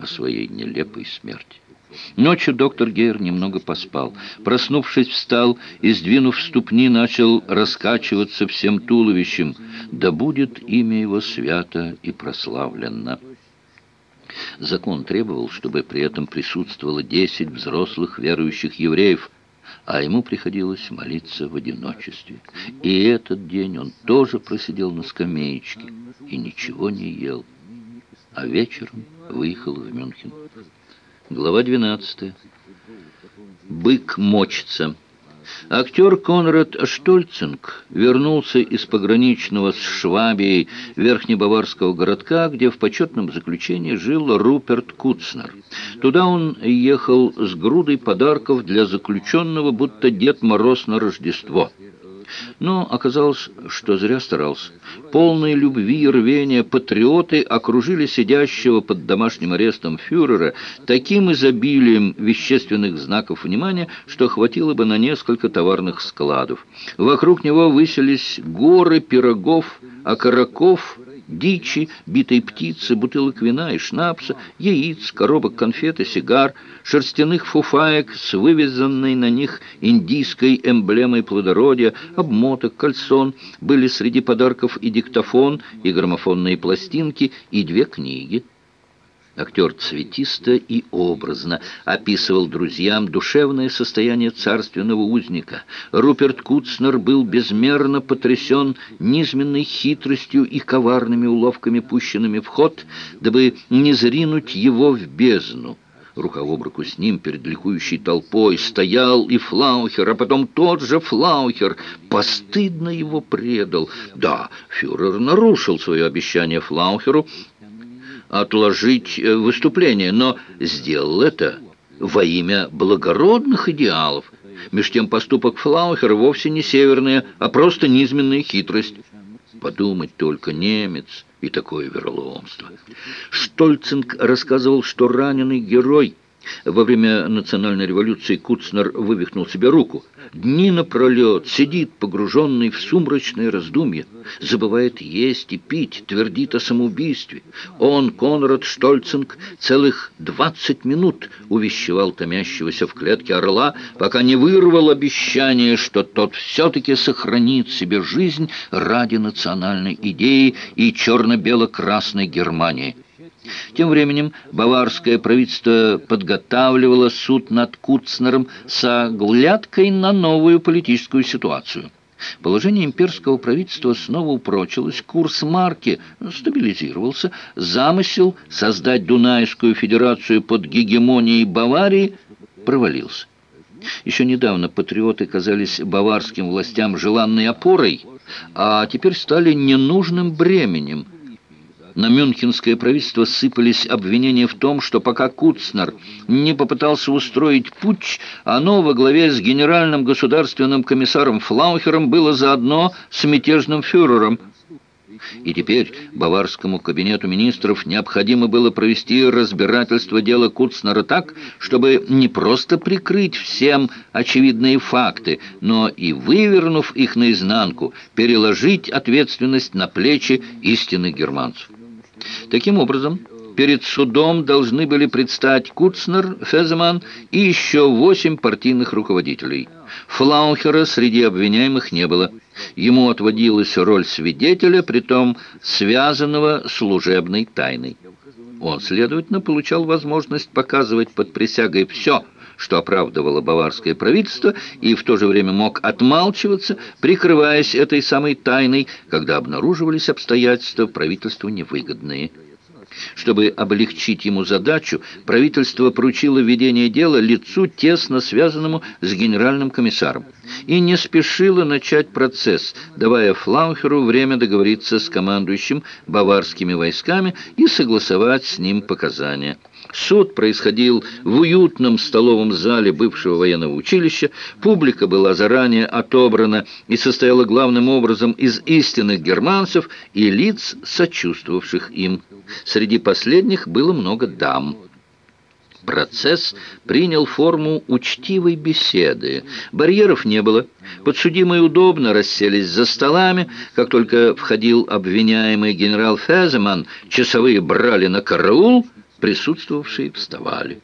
о своей нелепой смерти. Ночью доктор Гейр немного поспал. Проснувшись, встал и, сдвинув ступни, начал раскачиваться всем туловищем. Да будет имя его свято и прославленно. Закон требовал, чтобы при этом присутствовало десять взрослых верующих евреев, а ему приходилось молиться в одиночестве. И этот день он тоже просидел на скамеечке и ничего не ел, а вечером выехал в Мюнхен. Глава 12. Бык мочится. Актер Конрад Штольцинг вернулся из пограничного с Швабией верхнебаварского городка, где в почетном заключении жил Руперт Куцнер. Туда он ехал с грудой подарков для заключенного, будто Дед Мороз на Рождество. Но оказалось, что зря старался. Полные любви и рвения патриоты окружили сидящего под домашним арестом фюрера таким изобилием вещественных знаков внимания, что хватило бы на несколько товарных складов. Вокруг него выселись горы пирогов, окороков, дичи, битой птицы, бутылок вина и шнапса, яиц, коробок конфет и сигар, шерстяных фуфаек с вывезенной на них индийской эмблемой плодородия, обмоток, кальсон, были среди подарков и диктофон, и граммофонные пластинки, и две книги. Актер цветисто и образно описывал друзьям душевное состояние царственного узника. Руперт Куцнер был безмерно потрясен низменной хитростью и коварными уловками, пущенными в ход, дабы не зринуть его в бездну. Рука об руку с ним перед ликующей толпой стоял и Флаухер, а потом тот же Флаухер постыдно его предал. Да, фюрер нарушил свое обещание Флаухеру, отложить э, выступление, но сделал это во имя благородных идеалов. Меж тем поступок Флаухера вовсе не северная, а просто низменная хитрость. Подумать только, немец и такое верломство. Штольцинг рассказывал, что раненый герой во время национальной революции Куцнер вывихнул себе руку. Дни напролет сидит, погруженный в сумрачное раздумье, забывает есть и пить, твердит о самоубийстве. Он, Конрад Штольцинг, целых двадцать минут увещевал томящегося в клетке орла, пока не вырвал обещание, что тот все-таки сохранит себе жизнь ради национальной идеи и черно-бело-красной Германии. Тем временем баварское правительство подготавливало суд над Куцнером с оглядкой на новую политическую ситуацию. Положение имперского правительства снова упрочилось, курс марки стабилизировался, замысел создать Дунайскую федерацию под гегемонией Баварии провалился. Еще недавно патриоты казались баварским властям желанной опорой, а теперь стали ненужным бременем – на мюнхенское правительство сыпались обвинения в том, что пока Куцнер не попытался устроить путч, оно во главе с генеральным государственным комиссаром Флаухером было заодно с мятежным фюрером. И теперь баварскому кабинету министров необходимо было провести разбирательство дела Куцнера так, чтобы не просто прикрыть всем очевидные факты, но и, вывернув их наизнанку, переложить ответственность на плечи истинных германцев. Таким образом, перед судом должны были предстать Куцнер, Феземан и еще восемь партийных руководителей. Флаухера среди обвиняемых не было. Ему отводилась роль свидетеля, притом связанного служебной тайной. Он, следовательно, получал возможность показывать под присягой все, что оправдывало баварское правительство, и в то же время мог отмалчиваться, прикрываясь этой самой тайной, когда обнаруживались обстоятельства правительству невыгодные. Чтобы облегчить ему задачу, правительство поручило ведение дела лицу, тесно связанному с генеральным комиссаром, и не спешило начать процесс, давая Флаухеру время договориться с командующим баварскими войсками и согласовать с ним показания. Суд происходил в уютном столовом зале бывшего военного училища. Публика была заранее отобрана и состояла главным образом из истинных германцев и лиц, сочувствовавших им. Среди последних было много дам. Процесс принял форму учтивой беседы. Барьеров не было. Подсудимые удобно расселись за столами. Как только входил обвиняемый генерал Феземан, часовые брали на караул – Присутствовавшие вставали.